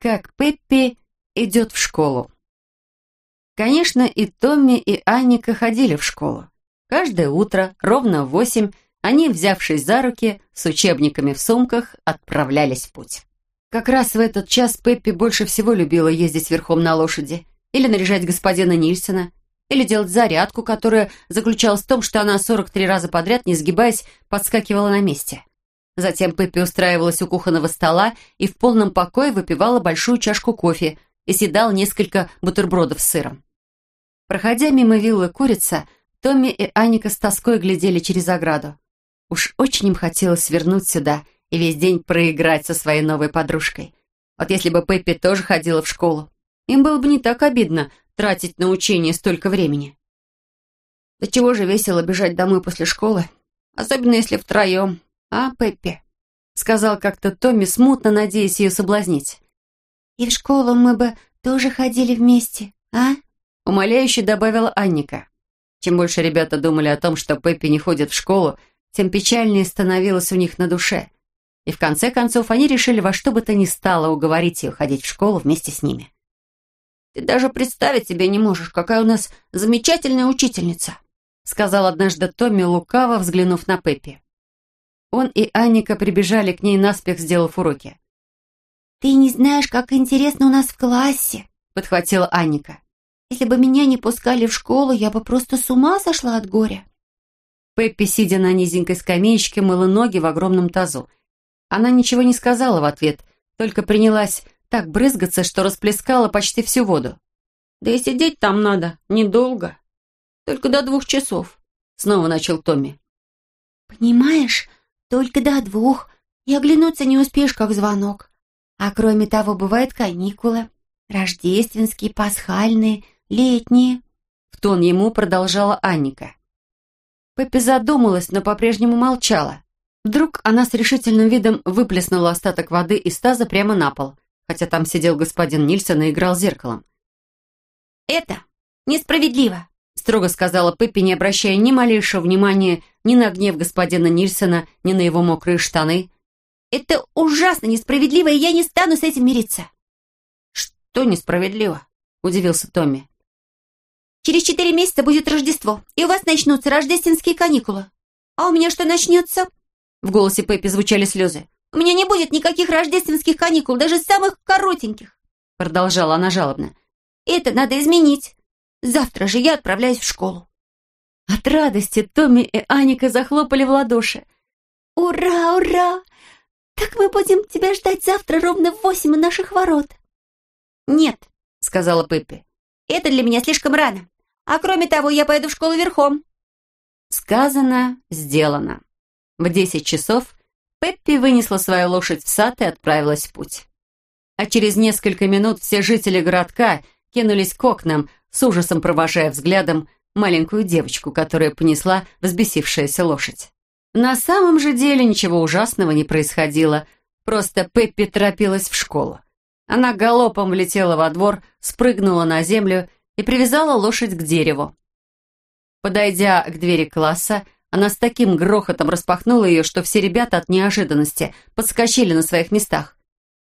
как Пеппи идет в школу. Конечно, и Томми, и Анника ходили в школу. Каждое утро, ровно в восемь, они, взявшись за руки, с учебниками в сумках, отправлялись в путь. Как раз в этот час Пеппи больше всего любила ездить верхом на лошади, или наряжать господина Нильсона, или делать зарядку, которая заключалась в том, что она 43 раза подряд, не сгибаясь, подскакивала на месте. Затем Пеппи устраивалась у кухонного стола и в полном покое выпивала большую чашку кофе и съедал несколько бутербродов с сыром. Проходя мимо виллы курица, Томми и Аника с тоской глядели через ограду. Уж очень им хотелось вернуть сюда и весь день проиграть со своей новой подружкой. Вот если бы Пеппи тоже ходила в школу, им было бы не так обидно тратить на учение столько времени. Да чего же весело бежать домой после школы, особенно если втроем, а, Пеппи? Сказал как-то Томми, смутно надеясь ее соблазнить. «И в школу мы бы тоже ходили вместе, а?» Умоляюще добавила Анника. Чем больше ребята думали о том, что Пеппи не ходит в школу, тем печальнее становилось у них на душе. И в конце концов они решили во что бы то ни стало уговорить ее ходить в школу вместе с ними. «Ты даже представить себе не можешь, какая у нас замечательная учительница», сказал однажды Томми, лукаво взглянув на Пеппи. Он и Анника прибежали к ней наспех, сделав уроки. «Ты не знаешь, как интересно у нас в классе», подхватила Анника. «Если бы меня не пускали в школу, я бы просто с ума сошла от горя». Пеппи, сидя на низенькой скамеечке, мыла ноги в огромном тазу. Она ничего не сказала в ответ, только принялась так брызгаться, что расплескала почти всю воду. «Да и сидеть там надо недолго. Только до двух часов», — снова начал Томми. «Понимаешь, только до двух, и оглянуться не успеешь, как звонок. А кроме того, бывают каникулы, рождественские, пасхальные, летние», — в тон ему продолжала Анника. Пеппи задумалась, но по-прежнему молчала. Вдруг она с решительным видом выплеснула остаток воды из таза прямо на пол, хотя там сидел господин Нильсон и играл зеркалом. «Это несправедливо», — строго сказала Пеппи, не обращая ни малейшего внимания ни на гнев господина Нильсона, ни на его мокрые штаны. «Это ужасно несправедливо, и я не стану с этим мириться». «Что несправедливо?» — удивился Томми. Через четыре месяца будет Рождество, и у вас начнутся рождественские каникулы. А у меня что начнется?» В голосе Пеппи звучали слезы. «У меня не будет никаких рождественских каникул, даже самых коротеньких!» Продолжала она жалобно. «Это надо изменить. Завтра же я отправляюсь в школу». От радости Томми и Аника захлопали в ладоши. «Ура, ура! Так мы будем тебя ждать завтра ровно в восемь у наших ворот». «Нет», — сказала Пеппи. Это для меня слишком рано. А кроме того, я пойду в школу верхом». Сказано, сделано. В десять часов Пеппи вынесла свою лошадь в сад и отправилась в путь. А через несколько минут все жители городка кинулись к окнам, с ужасом провожая взглядом маленькую девочку, которая понесла взбесившаяся лошадь. На самом же деле ничего ужасного не происходило, просто Пеппи торопилась в школу. Она галопом влетела во двор, спрыгнула на землю и привязала лошадь к дереву. Подойдя к двери класса, она с таким грохотом распахнула ее, что все ребята от неожиданности подскочили на своих местах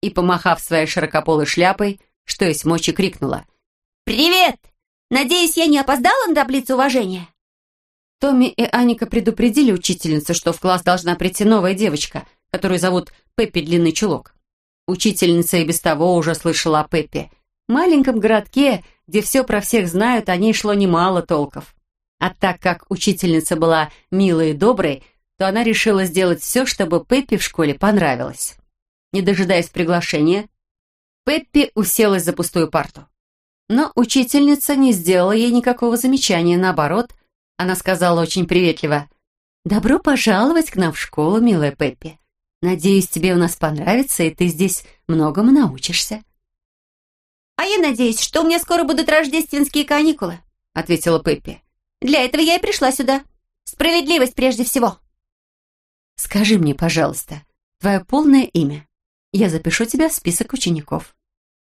и, помахав своей широкополой шляпой, что есть мочи, крикнула. «Привет! Надеюсь, я не опоздала на таблицу уважения?» Томми и Аника предупредили учительницу, что в класс должна прийти новая девочка, которую зовут Пеппи Длинный Чулок. Учительница и без того уже слышала о Пеппе. В маленьком городке, где все про всех знают, о ней шло немало толков. А так как учительница была милой и доброй, то она решила сделать все, чтобы Пеппи в школе понравилось. Не дожидаясь приглашения, Пеппи уселась за пустую парту. Но учительница не сделала ей никакого замечания, наоборот, она сказала очень приветливо, «Добро пожаловать к нам в школу, милая Пеппи. Надеюсь, тебе у нас понравится, и ты здесь многому научишься». «А я надеюсь, что у меня скоро будут рождественские каникулы», — ответила Пеппи. «Для этого я и пришла сюда. Справедливость прежде всего». «Скажи мне, пожалуйста, твое полное имя. Я запишу тебя в список учеников».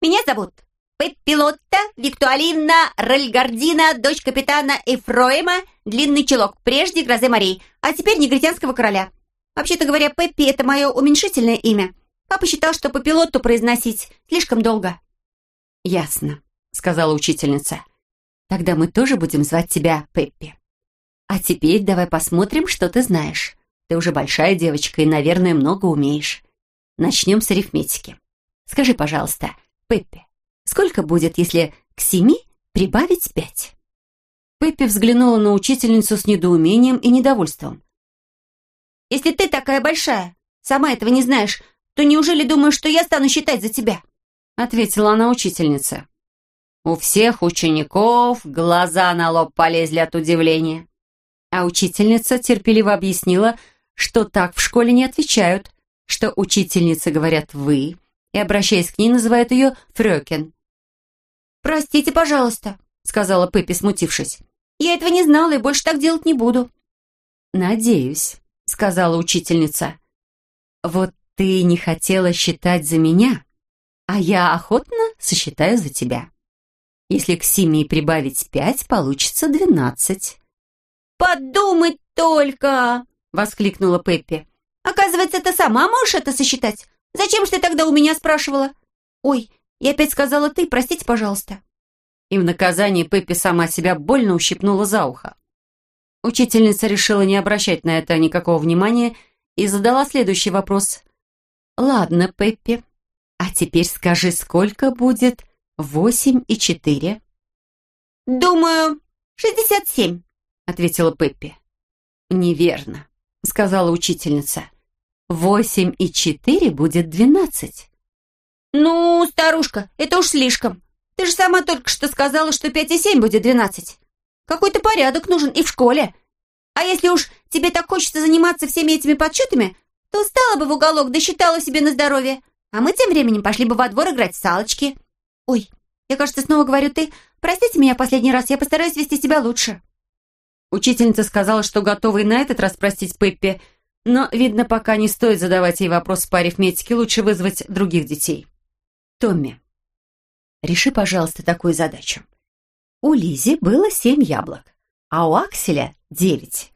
«Меня зовут Пеппи Лотта Виктуалина Рельгардина, дочь капитана Эфроема, длинный челок, прежде грозы морей, а теперь негритянского короля. Вообще-то говоря, Пеппи — это мое уменьшительное имя. Папа считал, что по пилоту произносить слишком долго». «Ясно», — сказала учительница. «Тогда мы тоже будем звать тебя Пеппи. А теперь давай посмотрим, что ты знаешь. Ты уже большая девочка и, наверное, много умеешь. Начнем с арифметики. Скажи, пожалуйста, Пеппи, сколько будет, если к семи прибавить пять?» Пеппи взглянула на учительницу с недоумением и недовольством. «Если ты такая большая, сама этого не знаешь, то неужели думаешь, что я стану считать за тебя?» Ответила она учительнице. У всех учеников глаза на лоб полезли от удивления. А учительница терпеливо объяснила, что так в школе не отвечают, что учительницы говорят «вы», и, обращаясь к ней, называют ее «фрёкен». «Простите, пожалуйста», — сказала Пеппи, смутившись. «Я этого не знала и больше так делать не буду». «Надеюсь», — сказала учительница. «Вот ты не хотела считать за меня, а я охотно сосчитаю за тебя. Если к семи прибавить пять, получится двенадцать». «Подумать только!» — воскликнула Пеппи. «Оказывается, ты сама можешь это сосчитать? Зачем же ты тогда у меня спрашивала? Ой, я опять сказала ты, простите, пожалуйста». И в наказание Пеппи сама себя больно ущипнула за ухо. Учительница решила не обращать на это никакого внимания и задала следующий вопрос. «Ладно, Пеппи, а теперь скажи, сколько будет восемь и четыре?» «Думаю, шестьдесят семь», — ответила Пеппи. «Неверно», — сказала учительница. «Восемь и четыре будет двенадцать». «Ну, старушка, это уж слишком. Ты же сама только что сказала, что пять и семь будет двенадцать. Какой-то порядок нужен и в школе. А если уж тебе так хочется заниматься всеми этими подсчетами, то устала бы в уголок, да считала себе на здоровье. А мы тем временем пошли бы во двор играть в салочки. Ой, я, кажется, снова говорю ты. Простите меня последний раз, я постараюсь вести себя лучше». Учительница сказала, что готова и на этот раз простить Пеппи, но, видно, пока не стоит задавать ей вопрос по арифметике, лучше вызвать других детей. Томми, реши, пожалуйста, такую задачу. У Лизи было семь яблок, а у Акселя девять.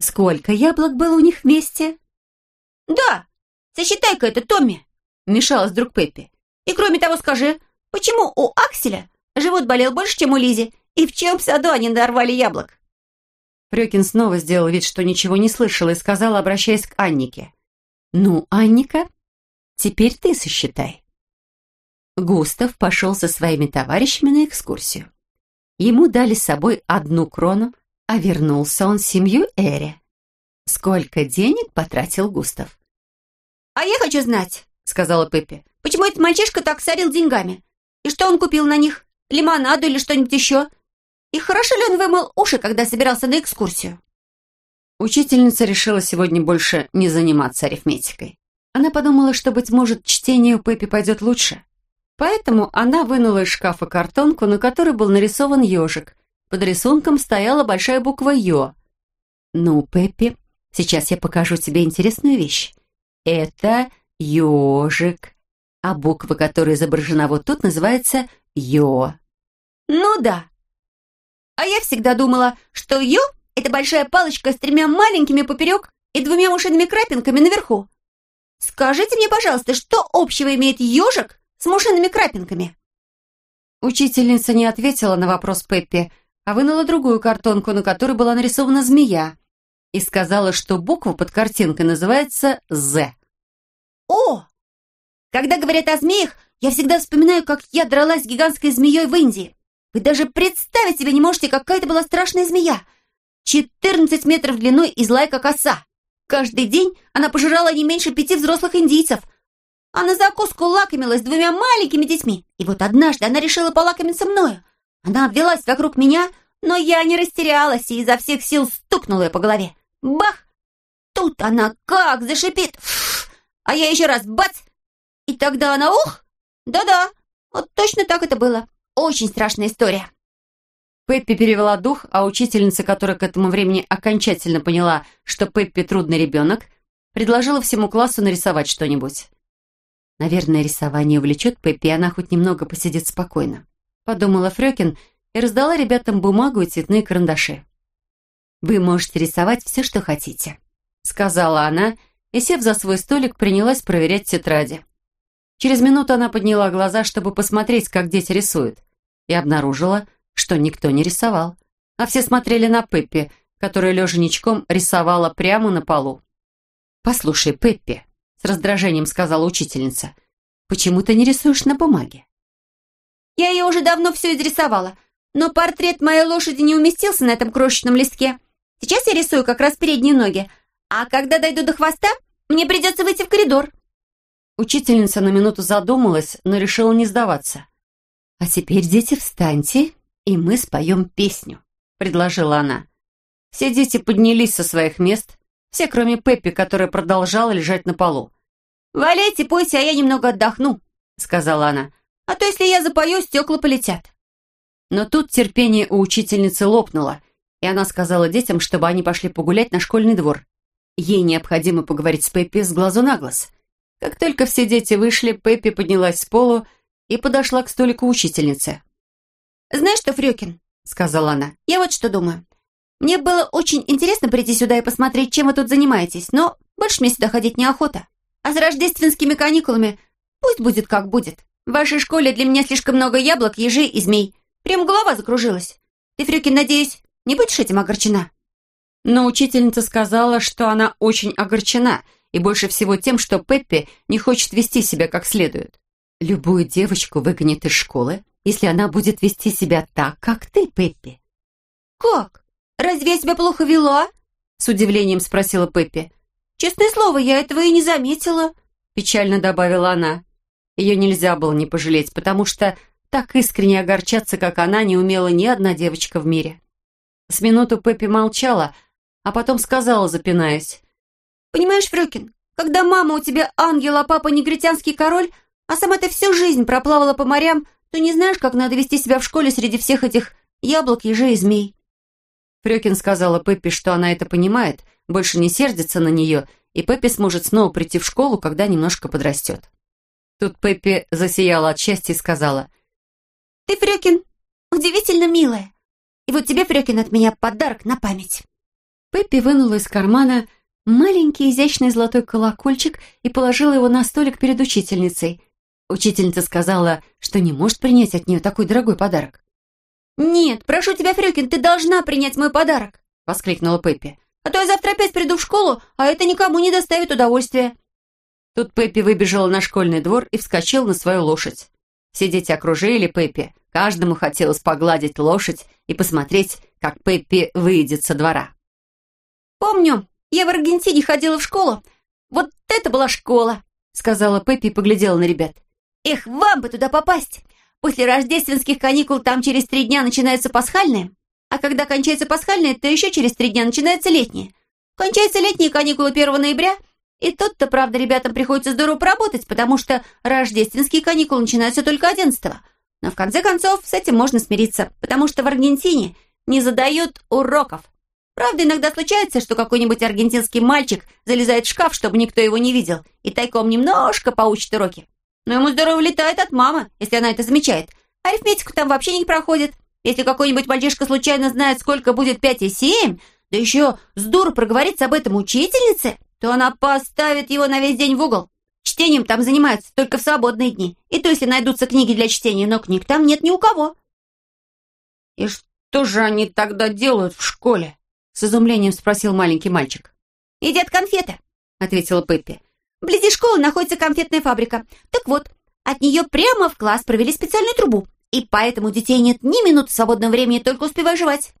Сколько яблок было у них вместе? «Да, сосчитай-ка это, Томми!» — вмешалась вдруг Пеппи. «И кроме того скажи, почему у Акселя живот болел больше, чем у Лизи, и в чем саду они нарвали яблок?» Фрёкин снова сделал вид, что ничего не слышал, и сказал, обращаясь к Аннике. «Ну, Анника, теперь ты сосчитай». Густав пошел со своими товарищами на экскурсию. Ему дали с собой одну крону, а вернулся он с семью Эре. Сколько денег потратил Густав? «А я хочу знать», — сказала Пеппи, «почему этот мальчишка так сорил деньгами? И что он купил на них? Лимонаду или что-нибудь еще? И хорошо ли он вымыл уши, когда собирался на экскурсию?» Учительница решила сегодня больше не заниматься арифметикой. Она подумала, что, быть может, чтение у Пеппи пойдет лучше. Поэтому она вынула из шкафа картонку, на которой был нарисован ежик. Под рисунком стояла большая буква «Ё». «Ну, Пеппи, сейчас я покажу тебе интересную вещь. Это ежик, а буква, которая изображена вот тут, называется «Ё». «Ну да», а я всегда думала, что «ё» — это большая палочка с тремя маленькими поперек и двумя мушиными крапинками наверху. Скажите мне, пожалуйста, что общего имеет ежик с мушиными крапинками?» Учительница не ответила на вопрос Пеппи, а вынула другую картонку, на которой была нарисована змея, и сказала, что буква под картинкой называется «З». «О! Когда говорят о змеях, я всегда вспоминаю, как я дралась с гигантской змеей в Индии. Вы даже представить себе не можете, какая это была страшная змея. 14 метров длиной и злая, как оса. Каждый день она пожирала не меньше пяти взрослых индийцев. А на закуску лакомилась двумя маленькими детьми. И вот однажды она решила полакомиться мною. Она обвелась вокруг меня, но я не растерялась и изо всех сил стукнула ее по голове. Бах! Тут она как зашипит. Фу! А я еще раз бац! И тогда она ух! Да-да, вот точно так это было. Очень страшная история». Пеппи перевела дух, а учительница, которая к этому времени окончательно поняла, что Пеппи трудный ребенок, предложила всему классу нарисовать что-нибудь. Наверное, рисование увлечет Пеппи, она хоть немного посидит спокойно. Подумала Фрёкин и раздала ребятам бумагу и цветные карандаши. «Вы можете рисовать все, что хотите», — сказала она и, сев за свой столик, принялась проверять тетради. Через минуту она подняла глаза, чтобы посмотреть, как дети рисуют, и обнаружила, что никто не рисовал, а все смотрели на Пеппи, которая лежа ничком рисовала прямо на полу. «Послушай, Пеппи», — с раздражением сказала учительница, «почему ты не рисуешь на бумаге?» «Я ее уже давно все изрисовала, но портрет моей лошади не уместился на этом крошечном листке. Сейчас я рисую как раз передние ноги, а когда дойду до хвоста, мне придется выйти в коридор». Учительница на минуту задумалась, но решила не сдаваться. «А теперь, дети, встаньте, и мы споем песню», — предложила она. Все дети поднялись со своих мест, все, кроме Пеппи, которая продолжала лежать на полу. «Валяйте, пойте, а я немного отдохну», — сказала она. «А то, если я запою, стекла полетят». Но тут терпение у учительницы лопнуло, и она сказала детям, чтобы они пошли погулять на школьный двор. Ей необходимо поговорить с Пеппи с глазу на глаз. Как только все дети вышли, Пеппи поднялась с полу и подошла к столику учительницы. «Знаешь что, Фрёкин?» — сказала она. «Я вот что думаю. Мне было очень интересно прийти сюда и посмотреть, чем вы тут занимаетесь, но больше мне сюда ходить неохота. А с рождественскими каникулами пусть будет как будет. В вашей школе для меня слишком много яблок, ежей и змей. Прям голова закружилась. Ты, Фрюкин, надеюсь, не будешь этим огорчена?» Но учительница сказала, что она очень огорчена, и больше всего тем, что Пеппи не хочет вести себя как следует. Любую девочку выгонят из школы, если она будет вести себя так, как ты, Пеппи. «Как? Разве я себя плохо вела?» С удивлением спросила Пеппи. «Честное слово, я этого и не заметила», печально добавила она. Ее нельзя было не пожалеть, потому что так искренне огорчаться, как она, не умела ни одна девочка в мире. С минуту Пеппи молчала, а потом сказала, запинаясь. «Понимаешь, Фрюкин, когда мама у тебя ангел, а папа негритянский король, а сама ты всю жизнь проплавала по морям, то не знаешь, как надо вести себя в школе среди всех этих яблок, ежей и змей». Фрюкин сказала Пеппи, что она это понимает, больше не сердится на нее, и Пеппи сможет снова прийти в школу, когда немножко подрастет. Тут Пеппи засияла от счастья и сказала, «Ты, Фрюкин, удивительно милая. И вот тебе, Фрюкин, от меня подарок на память». Пеппи вынула из кармана маленький изящный золотой колокольчик и положила его на столик перед учительницей. Учительница сказала, что не может принять от нее такой дорогой подарок. «Нет, прошу тебя, Фрюкин, ты должна принять мой подарок!» — воскликнула Пеппи. «А то я завтра опять приду в школу, а это никому не доставит удовольствия». Тут Пеппи выбежала на школьный двор и вскочила на свою лошадь. Все дети окружили Пеппи. Каждому хотелось погладить лошадь и посмотреть, как Пеппи выйдет со двора. «Помню, я в Аргентине ходила в школу. Вот это была школа!» сказала Пеппи и поглядела на ребят. «Эх, вам бы туда попасть! После рождественских каникул там через три дня начинается пасхальные, а когда кончается пасхальные, то еще через три дня начинается летние. Кончаются летние каникулы 1 ноября, и тут-то, правда, ребятам приходится здорово поработать, потому что рождественские каникулы начинаются только 11 -го. Но в конце концов с этим можно смириться, потому что в Аргентине не задают уроков. Правда, иногда случается, что какой-нибудь аргентинский мальчик залезает в шкаф, чтобы никто его не видел, и тайком немножко поучит уроки. Но ему здорово летает от мамы, если она это замечает. Арифметику там вообще не проходит. Если какой-нибудь мальчишка случайно знает, сколько будет 5 и 7, да еще здорово проговорится об этом учительнице, то она поставит его на весь день в угол. Чтением там занимаются только в свободные дни. И то, если найдутся книги для чтения, но книг там нет ни у кого. «И что же они тогда делают в школе?» С изумлением спросил маленький мальчик. «Едят конфеты», — ответила Пеппи. «Вблизи школы находится конфетная фабрика. Так вот, от нее прямо в класс провели специальную трубу, и поэтому у детей нет ни минуты свободного времени, только успевай жевать».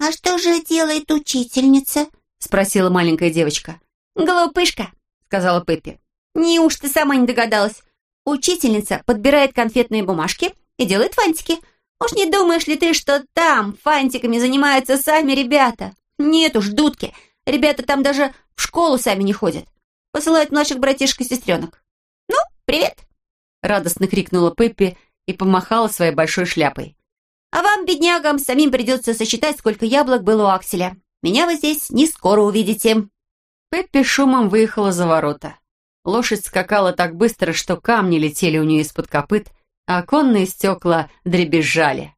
«А что же делает учительница?» — спросила маленькая девочка. «Глупышка», — сказала Пеппи. «Неуж ты сама не догадалась? Учительница подбирает конфетные бумажки и делает фантики». Уж не думаешь ли ты, что там фантиками занимаются сами ребята? Нет уж, дудки. Ребята там даже в школу сами не ходят. Посылают младших братишек и сестренок. Ну, привет!» Радостно крикнула Пеппи и помахала своей большой шляпой. «А вам, беднягам, самим придется сосчитать, сколько яблок было у Акселя. Меня вы здесь не скоро увидите». Пеппи шумом выехала за ворота. Лошадь скакала так быстро, что камни летели у нее из-под копыт, а оконные стекла дребезжали.